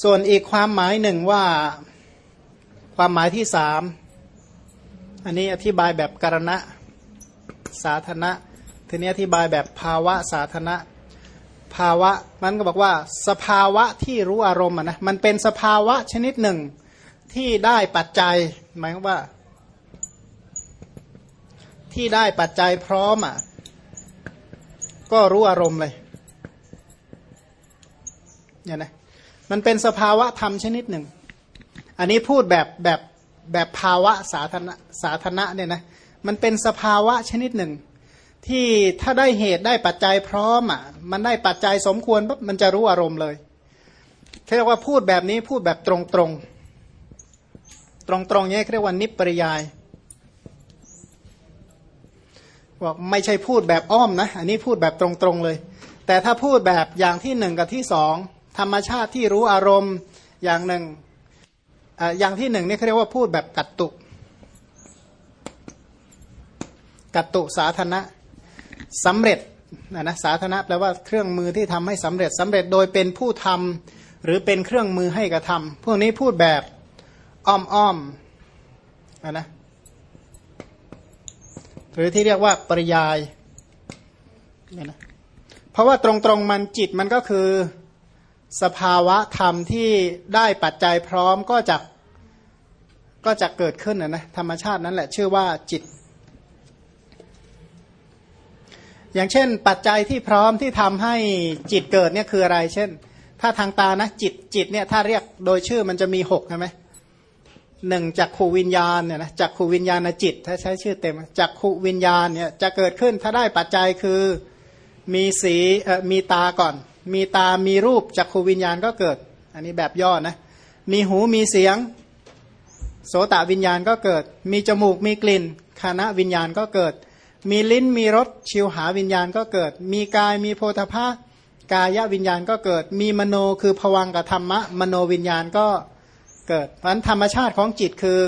ส่วนอีกความหมายหนึ่งว่าความหมายที่สามอันนี้อธิบายแบบกรณะสาธนะทีนี้อธิบายแบบภาวะสาธนะภาวะมันก็บอกว่า สภาวะที่รู้อารมณ์นะมันเป็นสภาวะชนิดหนึ่งที่ได้ปัจจัยหมายว่า ที่ได้ปัจจัยพร้อมอะก็รู้อารมณ์เลยเนี่ยนะ มันเป็นสภาวะธรรมชนิดหนึ่ง อันนี้พูดแบบแบบแบบภาวะสาธารณะสาธารณะเนี่ยนะมันเป็นสภาวะชนิดหนึ่ง ที่ถ้าได้เหตุได้ปัจจัยพร้อมอะมันได้ปัจจัยสมควรปุ๊บมันจะรู้อารมณ์เลยเรียกว่าพูดแบบนี้พูดแบบตรงตรงตรงตรงนี้เรียกว่านิปริยายบอกไม่ใช่พูดแบบอ้อมนะ อันนี้พูดแบบตรงๆเลย แต่ถ้าพูดแบบอย่างที่หนึ่งกับที่สอง ธรรมชาติที่รู้อารมณ์อย่างหนึ่งออย่างที่หนึ่งนี่เขาเรียกว่าพูดแบบกัตตุ กัตตุสาธนะสำเร็จนะนะสาธนะแปลว่าเครื่องมือที่ทำให้สำเร็จสำเร็จโดยเป็นผู้ทำหรือเป็นเครื่องมือให้กระทำพวกนี้พูดแบบอ้อมๆนะนะหรือที่เรียกว่าปริยายเนี่ยนะเพราะว่าตรงๆมันจิตมันก็คือ สภาวะธรรมที่ได้ปัจจัยพร้อมก็จะก็จะเกิดขึ้นนะนะธรรมชาตินั้นแหละชื่อว่าจิต อย่างเช่น ปัจจัยที่พร้อมที่ทำให้จิตเกิดเนี่ยคืออะไร เช่น ถ้าทางตานะจิตจิตเนี่ยถ้าเรียกโดยชื่อมันจะมีหกใช่ไหมหนึ่งจักขูวิญญาณเนี่ยนะจักขูวิญญาณจิต ถ้าใช้ชื่อเต็มจักขูวิญญาณเนี่ยจะเกิดขึ้นถ้าได้ปัจจัยคือมีสีเอ่อมีตาก่อน มีตามีรูปจักขูวิญญาณก็เกิด อันนี้แบบย่อนะ มีหูมีเสียง โสตวิญญาณก็เกิด มีจมูกมีกลิ่นคณะวิญญาณก็เกิด มีลิ้นมีรสชิวหาวิญญาณก็เกิด มีกายมีโพธภากายวิญญาณก็เกิด มีมโนคือผวังกับธรรมะ มโนวิญญาณก็เกิด เพราะธรรมชาติของจิตคือ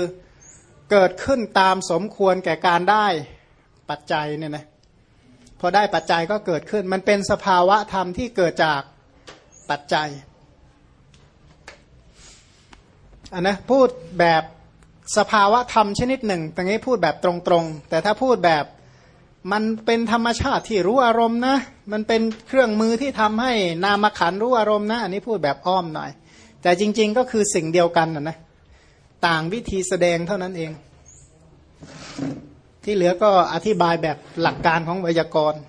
เกิดขึ้นตามสมควรแก่การได้ปัจจัยเนี่ยนะ พอได้ปัจจัยก็เกิดขึ้น มันเป็นสภาวะธรรมที่เกิดจากปัจจัยอันนะพูดแบบสภาวะธรรมชนิดหนึ่งตรงนี้พูดแบบตรงๆ แต่ถ้าพูดแบบมันเป็นธรรมชาติที่รู้อารมณ์นะ มันเป็นเครื่องมือที่ทำให้นามขันรู้อารมณ์นะ อันนี้พูดแบบอ้อมหน่อย แต่จริงๆก็คือสิ่งเดียวกันนะนะ ต่างวิธีแสดงเท่านั้นเอง ที่เหลือก็อธิบายแบบหลักการของไวยากรณ์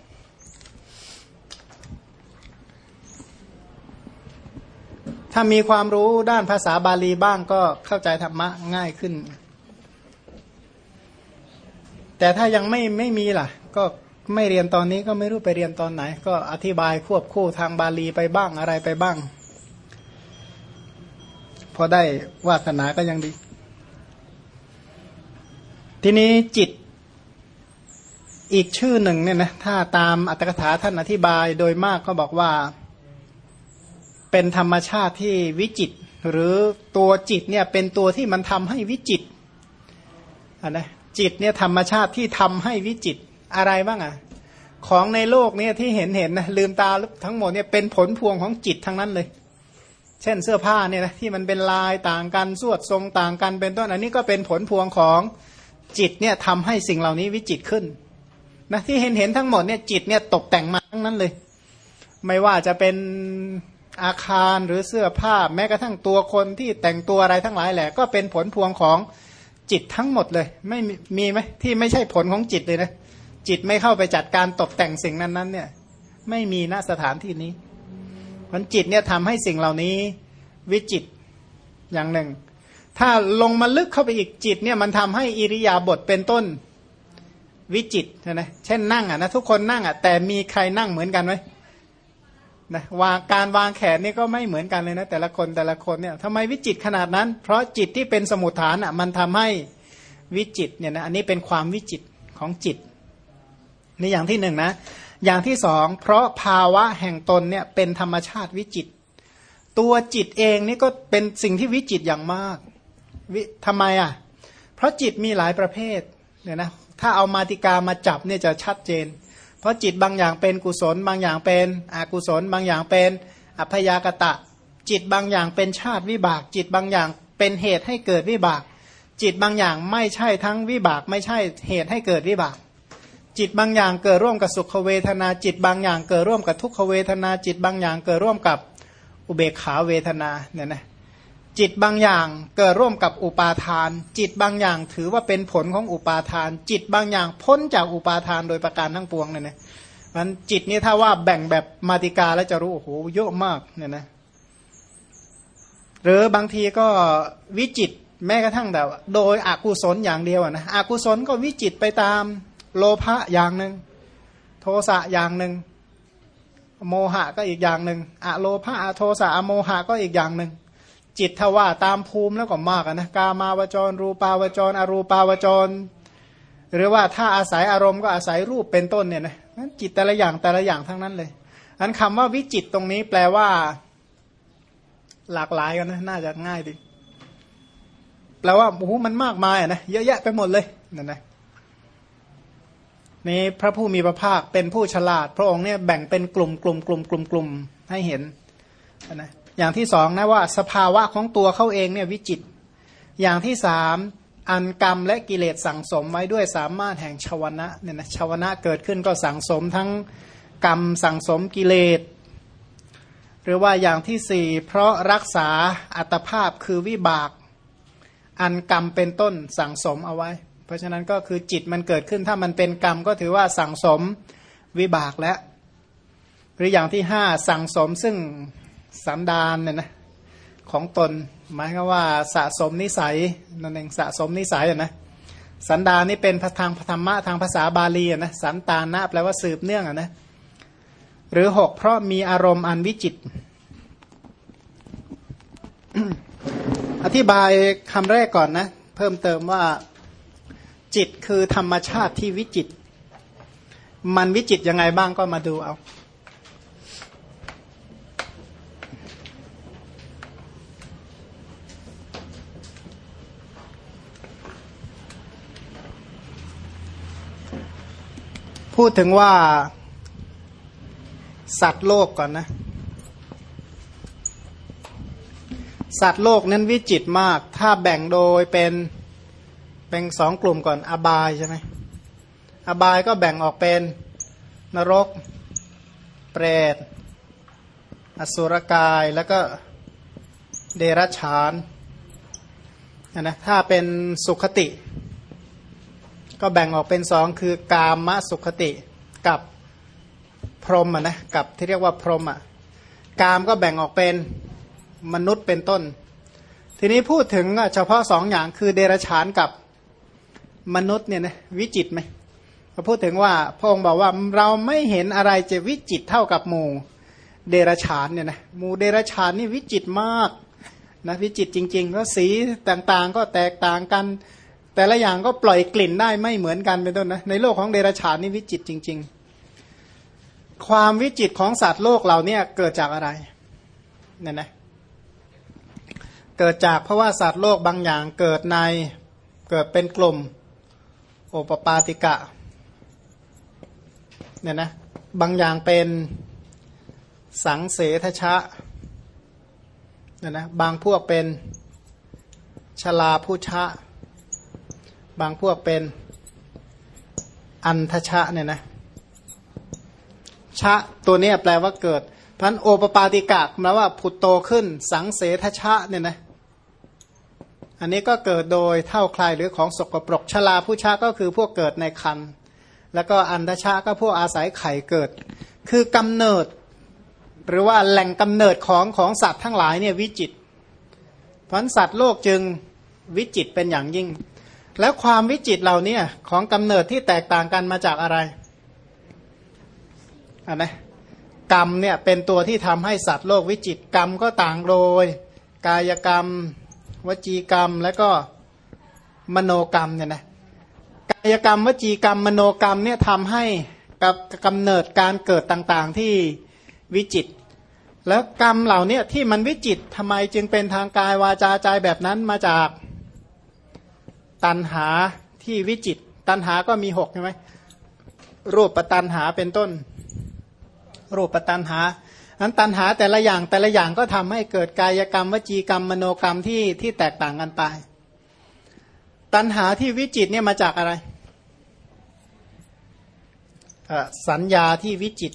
ถ้ามีความรู้ด้านภาษาบาลีบ้างก็เข้าใจธรรมะง่ายขึ้น แต่ถ้ายังไม่ไม่มีล่ะ ก็ไม่เรียนตอนนี้ก็ไม่รู้ไปเรียนตอนไหน ก็อธิบายควบคู่ทางบาลีไปบ้างอะไรไปบ้าง พอได้วาสนาก็ยังดี ทีนี้จิต อีกชื่อหนึ่งเนี่ยนะถ้าตามอัตถกถาท่านอธิบายโดยมากก็บอกว่า เป็นธรรมชาติที่วิจิต หรือตัวจิตเนี่ยเป็นตัวที่มันทำให้วิจิตอะนะจิตเนี่ยธรรมชาติที่ทำให้วิจิตอะไรบ้างอะของในโลกเนี่ยที่เห็นเห็นนะลืมตาทั้งหมดเนี่ยเป็นผลพวงของจิตทั้งนั้นเลย เช่นเสื้อผ้าเนี่ยนะที่มันเป็นลายต่างกันสวดทรงต่างกันเป็นต้นอันนี้ก็เป็นผลพวงของจิตเนี่ยทำให้สิ่งเหล่านี้วิจิตขึ้น นะที่เห็นเห็นทั้งหมดเนี่ยจิตเนี่ยตกแต่งมาทั้งนั้นเลย ไม่ว่าจะเป็นอาคารหรือเสื้อผ้าแม้กระทั่งตัวคนที่แต่งตัวอะไรทั้งหลายแหละ ก็เป็นผลพวงของจิตทั้งหมดเลย ไม่มีไหมที่ไม่ใช่ผลของจิตเลยนะจิตไม่เข้าไปจัดการตกแต่งสิ่งนั้นนั้นเนี่ย ไม่มีณสถานที่นี้มันจิตเนี่ยทำให้สิ่งเหล่านี้วิจิตอย่างหนึ่ง ถ้าลงมาลึกเข้าไปอีกจิตเนี่ยมันทำให้อิริยาบถเป็นต้น วิจิตนะเช่นนั่งอะนะทุกคนนั่งอะแต่มีใครนั่งเหมือนกันไหมนะวางการวางแขนนี่ก็ไม่เหมือนกันเลยนะ แต่ละคนแต่ละคนเนี่ยทำไมวิจิตขนาดนั้น เพราะจิตที่เป็นสมุทฐานอะมันทำให้วิจิตเนี่ยนะอันนี้เป็นความวิจิตของจิตนี่อย่างที่หนึ่งนะอย่างที่สองเพราะภาวะแห่งตนเนี่ยเป็นธรรมชาติวิจิต ตัวจิตเองนี่ก็เป็นสิ่งที่วิจิตอย่างมากวิทำไมอะเพราะจิตมีหลายประเภทเนี่ยนะ ถ้าเอามาติกามาจับเนี่ยจะชัดเจน เพราะจิตบางอย่างเป็นกุศล บางอย่างเป็นอกุศล บางอย่างเป็นอัพยากตะ จิตบางอย่างเป็นชาติวิบาก จิตบางอย่างเป็นเหตุให้เกิดวิบาก จิตบางอย่างไม่ใช่ทั้งวิบาก ไม่ใช่เหตุให้เกิดวิบากจิตบางอย่างเกิดร่วมกับสุขเวทนา จิตบางอย่างเกิดร่วมกับทุกขเวทนา จิตบางอย่างเกิดร่วมกับอุเบกขาเวทนาเนี่ยนะ จิตบางอย่างเกิดร่วมกับอุปาทาน จิตบางอย่างถือว่าเป็นผลของอุปาทาน จิตบางอย่างพ้นจากอุปาทานโดยประการทั้งปวงเนี่ยนะมันจิตนี่ถ้าว่าแบ่งแบบมาติกาแล้วจะรู้โอ้โหเยอะมากเนี่ยนะหรือบางทีก็วิจิตแม้กระทั่งแต่โดยอกุศลอย่างเดียวนะอกุศลก็วิจิตไปตามโลภะอย่างหนึ่งโทสะอย่างหนึ่งโมหะก็อีกอย่างหนึ่งอะโลภะอะโทสะอะโมหะก็อีกอย่างหนึ่ง จิตทว่าตามภูมิแล้วก็มากนะกามาวจร รูปาวจร อรูปาวจร หรือว่าถ้าอาศัยอารมณ์ก็อาศัยรูปเป็นต้นเนี่ยนะจิตแต่ละอย่างแต่ละอย่างทั้งนั้นเลยอันคำว่าวิจิตตรงนี้แปลว่า หลากหลายกันนะน่าจะง่ายดีแปลว่าโอ้โหมันมากมายนะเยอะแยะไปหมดเลยนั่นนะนี่พระผู้มีพระภาคเป็นผู้ฉลาด พระองค์เนี่ยแบ่งเป็นกลุ่มกลุ่มกลุ่มกลุ่มกลุ่มให้เห็นนะ อย่างที่สองนะว่าสภาวะของตัวเขาเองเนี่ยวิจิต อย่างที่สามอันกรรมและกิเลสสั่งสมไว้ด้วยสามารถแห่งชาวนะเนี่ยนะชาวนะเกิดขึ้นก็สั่งสมทั้งกรรมสั่งสมกิเลส หรือว่าอย่างที่สี่เพราะรักษาอัตภาพคือวิบาก อันกรรมเป็นต้นสั่งสมเอาไว้ เพราะฉะนั้นก็คือจิตมันเกิดขึ้นถ้ามันเป็นกรรมก็ถือว่าสั่งสมวิบากแล้วหรืออย่างที่ห้าสั่งสมซึ่ง สันดานเนี่ยนะของตน หมายก็ว่าสะสมนิสัยนั่นเองสะสมนิสัยนะสันดานนี่เป็นทางธรรมะทางภาษาบาลีนะสันตานะแปลว่าสืบเนื่องนะหรือหกเพราะมีอารมณ์อันวิจิต อธิบายคำแรกก่อนนะ เพิ่มเติมว่าจิตคือธรรมชาติที่วิจิต มันวิจิตยังไงบ้างก็มาดูเอา พูดถึงว่าสัตว์โลกก่อนนะ สัตว์โลกนั้นวิจิตมาก ถ้าแบ่งโดยเป็นเป็นสองกลุ่มก่อน อบายใช่ไหมอบายก็แบ่งออกเป็นนรก เปรต อสุรกายแล้วก็เดรัจฉานนะถ้าเป็นสุขติ ก็แบ่งออกเป็นสองคือกามสุขติกับพรหมนะกับที่เรียกว่าพรหมอะกามก็แบ่งออกเป็นมนุษย์เป็นต้น ทีนี้พูดถึงเฉพาะสองอย่างคือเดรัจฉานกับมนุษย์เนี่ยนะวิจิตไหมพอพูดถึงว่าพระองค์บอกว่าเราไม่เห็นอะไรจะวิจิตเท่ากับหมูเดรัจฉานเนี่ยนะหมูเดรัจฉานนี่วิจิตมากนะวิจิตจริงๆก็สีต่างๆก็แตกต่างกัน แต่ละอย่างก็ปล่อยกลิ่นได้ไม่เหมือนกันเป็นต้นนะในโลกของเดรัจฉานนี่วิจิตจริง ๆ ความวิจิตของสัตว์โลกเราเนี่ยเกิดจากอะไรเนี่ยนะเกิดจากเพราะว่าสัตว์โลกบางอย่างเกิดในเกิดเป็นกลุ่มโอปปาติกะเนี่ยนะบางอย่างเป็นสังเสทชะเนี่ยนะบางพวกเป็นชลาผู้ชะ บางพวกเป็นอันทชะเนี่ยนะชะตัวนี้แปลว่าเกิดพันโอปปาติกะแปลว่าผุดโตขึ้น สังเสทชะเนี่ยนะอันนี้ก็เกิดโดยเท่าคลายหรือของสกปรกชลาผู้ชาก็คือพวกเกิดในคันแล้วก็อันทชะก็พวกอาศัยไข่เกิด คือกำเนิด หรือว่าแหล่งกำเนิดของของสัตว์ทั้งหลายเนี่ยวิจิตพันสัตว์โลกจึงวิจิตเป็นอย่างยิ่ง แล้วความวิจิตเหล่านี้ของกำเนิดที่แตกต่างกันมาจากอะไรอันนะกรรมเนี่ยเป็นตัวที่ทำให้สัตว์โลกวิจิตกรรมก็ต่างโดย กายกรรม วจีกรรมและก็มโนกรรมเนี่ยนะกายกรรม วจีกรรม มโนกรรมเนี่ยทำให้กับกำเนิดการเกิดต่างๆที่วิจิต แล้วกรรมเหล่านี้ที่มันวิจิตทำไมจึงเป็นทางกายวาจาใจแบบนั้นมาจาก ตันหาที่วิจิต ตันหาก็มีหกใช่ไหมรูปปัตันหาเป็นต้น รูปปัตันหานั้นตัณหาแต่ละอย่างแต่ละอย่างก็ทำให้เกิดกายกรรม วจีกรรมมโนกรรมที่ที่แตกต่างกันไป ตัณหาที่วิจิตเนี่ยมาจากอะไรสัญญาที่วิจิต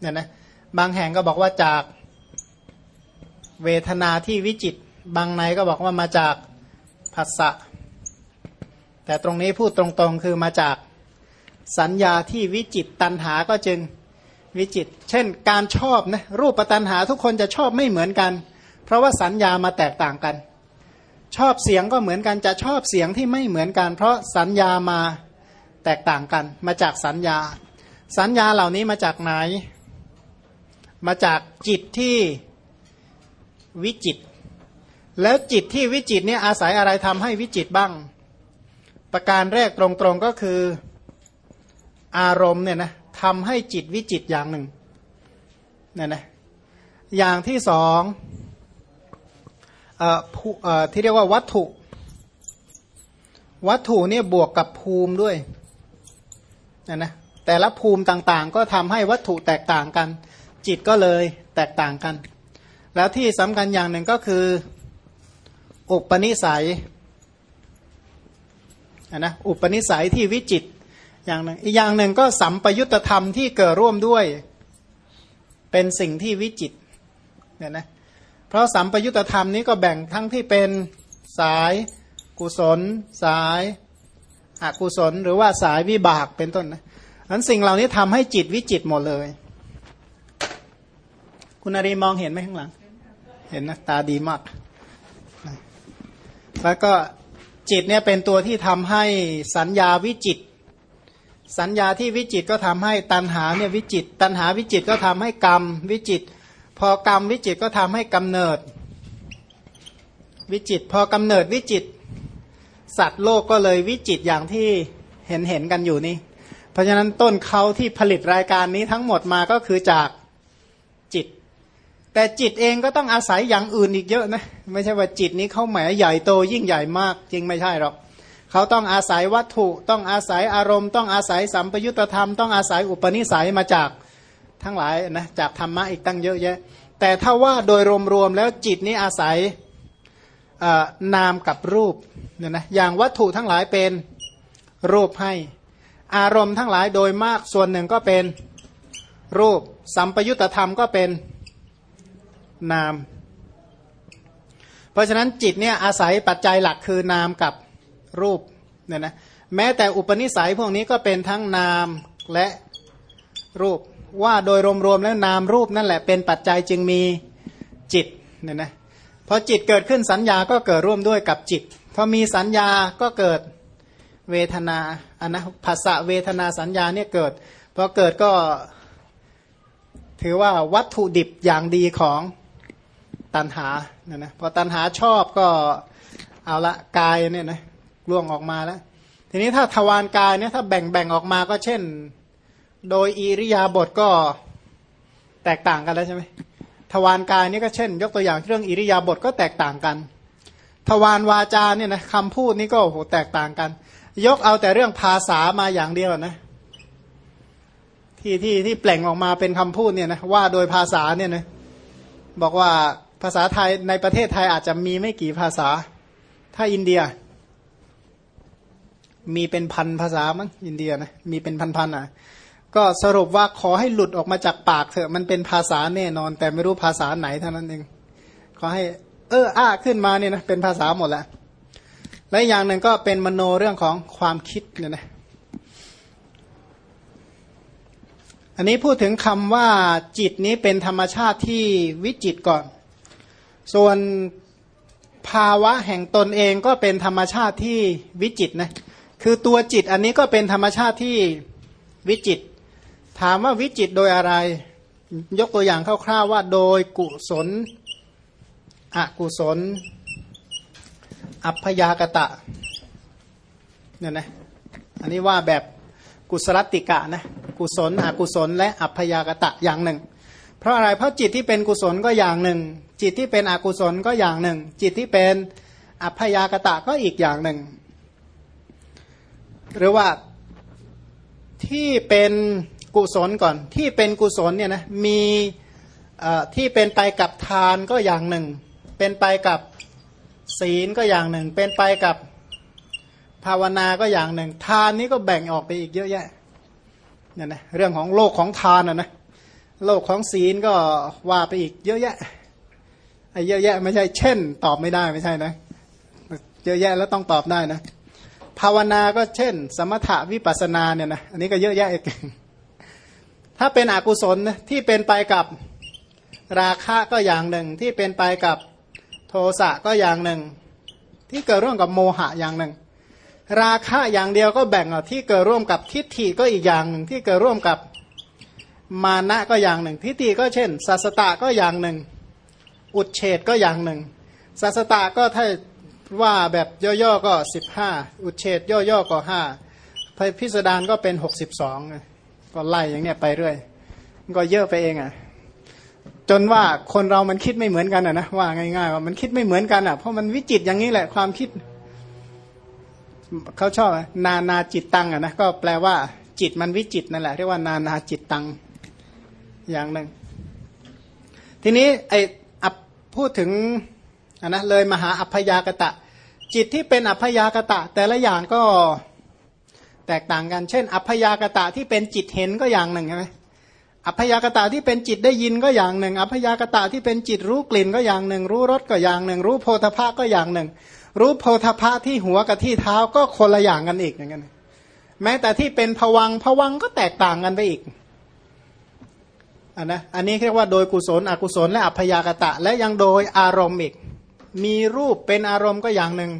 เนี่ยนะบางแห่งก็บอกว่าจากเวทนาที่วิจิต บางในก็บอกว่ามาจากผัสสะ แต่ตรงนี้พูดตรงๆ คือมาจากสัญญาที่วิจิตตันหาก็จึงวิจิต เช่น การชอบนะรูปปัตันหาทุกคนจะชอบไม่เหมือนกัน เพราะว่าสัญญามาแตกต่างกัน ชอบเสียงก็เหมือนกันจะชอบเสียงที่ไม่เหมือนกัน เพราะสัญญามาแตกต่างกัน มาจากสัญญา สัญญาเหล่านี้มาจากไหน มาจากจิตที่วิจิต แล้วจิตที่วิจิตเนี่ยอาศัยอะไรทำให้วิจิตบ้าง ประการแรกตรงๆก็คืออารมณ์เนี่ยนะทำให้จิตวิจิตอย่างหนึ่งเนี่ยนะอย่างที่สองออที่เรียกว่าวัตถุ วัตถุเนี่ยบวกกับภูมิด้วยนะนะแต่ละภูมิต่างๆ ก็ทำให้วัตถุแตกต่างกัน จิตก็เลยแตกต่างกัน แล้วที่สำคัญอย่างหนึ่งก็คือ อุปนิสัย นะอุปนิสัยที่วิจิตอย่างหนึ่งอีกอย่างหนึ่งก็สัมปยุตธรรมที่เกิดร่วมด้วย เป็นสิ่งที่วิจิตเนี่ยนะเพราะสัมปยุตธรรมนี้ก็แบ่งทั้งที่เป็นสายกุศล สายอกุศล หรือว่าสายวิบากเป็นต้นนะนั้นสิ่งเหล่านี้ทำให้จิตวิจิตหมดเลย คุณอารีมองเห็นไหมข้างหลัง เห็นนะตาดีมากแล้วก็ จิตเนี่ยเป็นตัวที่ทำให้สัญญาวิจิต สัญญาที่วิจิตก็ทำให้ตันหาเนี่ยวิจิต ตันหาวิจิตก็ทำให้กรรมวิจิต พอกรรมวิจิตก็ทำให้กำเนิด วิจิต พอกำเนิดวิจิต สัตว์โลกก็เลยวิจิตอย่างที่เห็นเห็นกันอยู่นี่ เพราะฉะนั้นต้นเขาที่ผลิตรายการนี้ทั้งหมดมาก็คือจาก แต่จิตเองก็ต้องอาศัยอย่างอื่นอีกเยอะนะ ไม่ใช่ว่าจิตนี้เขาแหมใหญ่โตยิ่งใหญ่มากจริงไม่ใช่หรอกเขาต้องอาศัยวัตถุต้องอาศัยอารมณ์ ต้องอาศัยสัมปยุตธรรม ต้องอาศัยอุปนิสัยมาจากทั้งหลายนะจากธรรมะอีกตั้งเยอะแยะ แต่ถ้าว่าโดยรวมๆแล้วจิตนี้อาศัยนามกับรูปเนี่ยนะอย่างวัตถุทั้งหลายเป็นรูปให้ อารมณ์ทั้งหลายโดยมากส่วนหนึ่งก็เป็นรูป สัมปยุตธรรมก็เป็น นาม เพราะฉะนั้นจิตเนี่ยอาศัยปัจจัยหลักคือนามกับรูปเนี่ยนะแม้แต่อุปนิสัยพวกนี้ก็เป็นทั้งนามและรูปว่าโดยรวมๆแล้วนามรูปนั่นแหละเป็นปัจจัยจึงมีจิตเนี่ยนะพอจิตเกิดขึ้นสัญญาก็เกิดร่วมด้วยกับจิตพอมีสัญญาก็เกิดเวทนาอันนะภาษาเวทนาสัญญาเนี่ยเกิดพอเกิดก็ถือว่าวัตถุดิบอย่างดีของ ตันหาเนี่ยนะพอตันหาชอบก็เอาละกายเนี่ยนะล่วงออกมาแล้ว ทีนี้ถ้าทวารกายเนี่ยถ้าแบ่งแบ่งออกมาก็เช่น โดยอิริยาบถก็แตกต่างกันแล้วใช่ไหมทวารกายนี่ก็เช่น ยกตัวอย่างเรื่องอิริยาบถก็แตกต่างกันทวารวาจาเนี่ยนะคำพูดนี่ก็โอ้โหแตกต่างกัน ยกเอาแต่เรื่องภาษามาอย่างเดียวนะที่ที่ที่แปลงออกมาเป็นคำพูดเนี่ยนะว่าโดยภาษาเนี่ยนะบอกว่า ภาษาไทยในประเทศไทยอาจจะมีไม่กี่ภาษา ถ้าอินเดีย มีเป็นพันภาษามั้งอินเดียนะมีเป็นพันๆอะ ก็สรุปว่าขอให้หลุดออกมาจากปากเถอะมันเป็นภาษาแน่นอน แต่ไม่รู้ภาษาไหนเท่านั้นเองขอให้ เอออ้าขึ้นมาเนี่ยนะเป็นภาษาหมดแหละและอย่างหนึ่งก็เป็นมโนเรื่องของความคิดเนี่ยนะอันนี้พูดถึงคำว่าจิตนี้เป็นธรรมชาติที่วิจิตก่อน ส่วนภาวะแห่งตนเองก็เป็นธรรมชาติที่วิจิตนะคือตัวจิตอันนี้ก็เป็นธรรมชาติที่วิจิต ถามว่าวิจิตโดยอะไร ยกตัวอย่างคร่าวๆว่าโดยกุศล อกุศล อัพยากตะเนี่ยนะอันนี้ว่าแบบกุศลติกะนะกุศลอกุศลและอัพยากตะอย่างหนึ่ง เพราะอะไรเพราะจิตที่เป็นกุศลก็อย่างหนึ่ง จิตที่เป็นอกุศลก็อย่างหนึ่ง จิตที่เป็นอัพยากตะก็อีกอย่างหนึ่ง หรือว่าที่เป็นกุศลก่อน ที่เป็นกุศลเนี่ยนะมีที่เป็นไปกับทานก็อย่างหนึ่ง เป็นไปกับศีลก็อย่างหนึ่ง เป็นไปกับภาวนาก็อย่างหนึ่ง ทานนี้ก็แบ่งออกไปอีกเยอะแยะเนี่ยนะเรื่องของโลกของทานนะนะโลกของศีลก็ว่าไปอีกเยอะแยะ เยอะแยะไม่ใช่ เช่น ตอบไม่ได้ไม่ใช่นะ เยอะแยะแล้วต้องตอบได้นะ ภาวนาก็เช่น สมถะวิปัสนาเนี่ยนะอันนี้ก็เยอะแยะอีกถ้าเป็นอกุศลที่เป็นไปกับราคะก็อย่างหนึ่ง ที่เป็นไปกับโทสะก็อย่างหนึ่ง ที่เกิดร่วมกับโมหะอย่างหนึ่ง ราคะอย่างเดียวก็แบ่งออกที่เกิดร่วมกับทิฏฐิก็อีกอย่างหนึ่ง ที่เกิดร่วมกับมานะก็อย่างหนึ่ง ทิฏฐิก็เช่นสัสตะก็อย่างหนึ่ง อุดเฉดก็อย่างหนึ่งสัสตะก็ถ้าว่าแบบย่อๆก็สิบห้าอุดเฉดย่อๆก็ห้าพิสดารก็เป็นหกสิบสองก็ไล่อย่างเนี้ยไปเรื่อยก็เยอะไปเองอะจนว่าคนเรามันคิดไม่เหมือนกันอะนะว่าง่ายๆว่ามันคิดไม่เหมือนกันอะเพราะมันวิจิตอย่างนี้แหละความคิดเขาชอบนานาจิตตังอะนะก็แปลว่า จิตมันวิจิตนั่นแหละเรียกว่านานาจิตตังอย่างหนึ่งทีนี้ไอ พูดถึงนนะเลยมหาอัพยากตะ จิตที่เป็นอัพยากตะ แต่ละอย่างก็แตกต่างกัน เช่น อัพยากตะที่เป็นจิตเห็นก็อย่างหนึ่งใช่ไหมอัพยากตะที่เป็นจิตได้ยินก็อย่างหนึ่ง อัพยากตะที่เป็นจิตรู้กลิ่นก็อย่างหนึ่ง รู้รสก็อย่างหนึ่ง รู้โพธภะก็อย่างหนึ่ง รู้โพธภะที่หัวกับที่เท้าก็คนละอย่างกันอีกอย่างนั้นแม้แต่ที่เป็นผวังผวังก็แตกต่างกันไปอีก อันนะอันนี้เรียกว่าโดยกุศลอกุศลและอัพยากตะ และยังโดยอารมณ์อีก มีรูปเป็นอารมณ์ก็อย่างหนึ่ง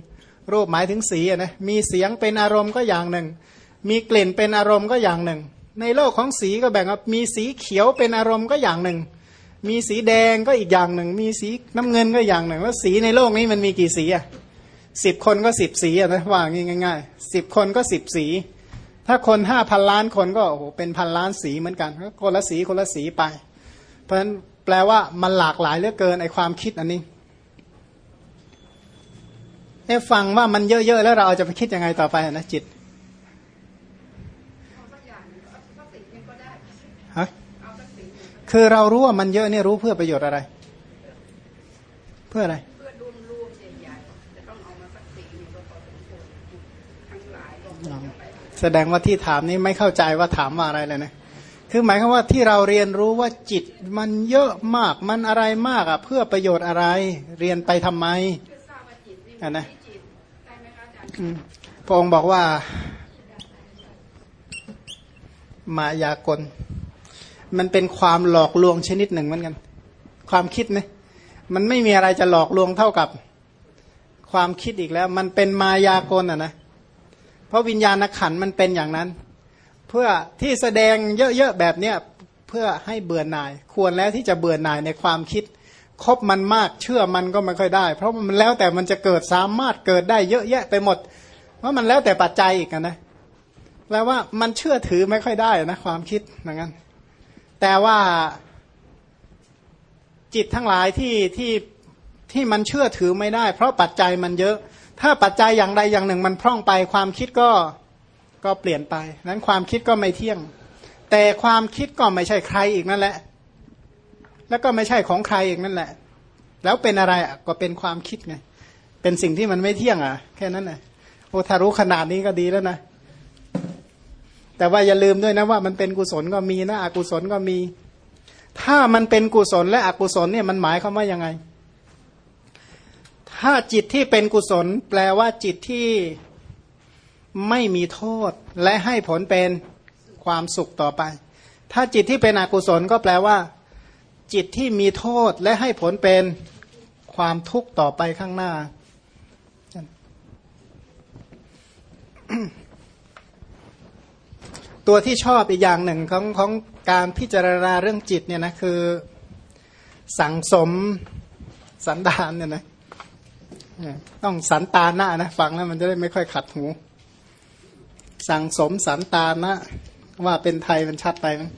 รูปหมายถึงสีนะมีเสียงเป็นอารมณ์ก็อย่างหนึ่ง มีกลิ่นเป็นอารมณ์ก็อย่างหนึ่ง ในโลกของสีก็แบ่งว่ามีสีเขียวเป็นอารมณ์ก็อย่างหนึ่ง มีสีแดงก็อีกอย่างหนึ่ง มีสีน้ำเงินก็อย่างหนึ่ง แล้วสีในโลกนี้มันมีกี่สีอะสิบคนก็สิบสีอะนะว่าง่ายๆสิบคนก็สิบสี ถ้าคนห้าพันล้านคนก็โอ้โหเป็นพันล้านสีเหมือนกันคนละสีคนละสีไป เพราะฉะนั้นแปลว่ามันหลากหลายเหลือเกินไอความคิดอันนี้เอ้ฟังว่ามันเยอะๆ แล้วเราจะไปคิดยังไงต่อไปนะจิตฮะคือเรารู้ว่ามันเยอะเนี่ยรู้เพื่อประโยชน์อะไร เพื่ออะไร แสดงว่าที่ถามนี้ไม่เข้าใจว่าถามว่าอะไรเลยนะคือหมายความว่าที่เราเรียนรู้ว่าจิตมันเยอะมากมันอะไรมากอะเพื่อประโยชน์อะไรเรียนไปทำไมอะนะพระองค์บอกว่ามายากล มันเป็นความหลอกลวงชนิดหนึ่งเหมือนกัน ความคิดนะมันไม่มีอะไรจะหลอกลวงเท่ากับความคิดอีกแล้ว มันเป็นมายากลอะนะ เพราะวิญญาณขันมันเป็นอย่างนั้น เพื่อที่แสดงเยอะๆแบบเนี้ยเพื่อให้เบื่อหน่าย ควรแล้วที่จะเบื่อหน่ายในความคิดคบมันมากเชื่อมันก็ไม่ค่อยได้ เพราะมันแล้วแต่มันจะเกิดสามารถเกิดได้เยอะแยะไปหมด เพราะมันแล้วแต่ปัจจัยอีกนะแปลว่ามันเชื่อถือไม่ค่อยได้นะความคิดอย่างนั้น แต่ว่าจิตทั้งหลายที่ที่ที่มันเชื่อถือไม่ได้ เพราะปัจจัยมันเยอะ ถ้าปัจจัยอย่างใดอย่างหนึ่งมันพร่องไป ความคิดก็ก็เปลี่ยนไปนั้นความคิดก็ไม่เที่ยง แต่ความคิดก็ไม่ใช่ใครอีกนั่นแหละ แล้วก็ไม่ใช่ของใครอีกนั่นแหละ แล้วเป็นอะไรก็เป็นความคิดไงเป็นสิ่งที่มันไม่เที่ยงอะ แค่นั้นแหละโอ้ถ้ารู้ขนาดนี้ก็ดีแล้วนะแต่ว่าอย่าลืมด้วยนะว่ามันเป็นกุศลก็มีนะอกุศลก็มี ถ้ามันเป็นกุศลและอกุศลเนี่ยมันหมายความว่ายังไง ถ้าจิตที่เป็นกุศล แปลว่าจิตที่ไม่มีโทษ และให้ผลเป็นความสุขต่อไป ถ้าจิตที่เป็นอกุศลก็แปลว่า จิตที่มีโทษและให้ผลเป็นความทุกข์ต่อไปข้างหน้า ตัวที่ชอบอีกอย่างหนึ่งของของการพิจารณาเรื่องจิตเนี่ยนะคือ สังสมสันดานเนี่ยนะ ต้องสันตานะนะฟังแล้วมันจะได้ไม่ค่อยขัดหู สั่งสมสันตานะ ว่าเป็นไทยมันชัดไปมั้ง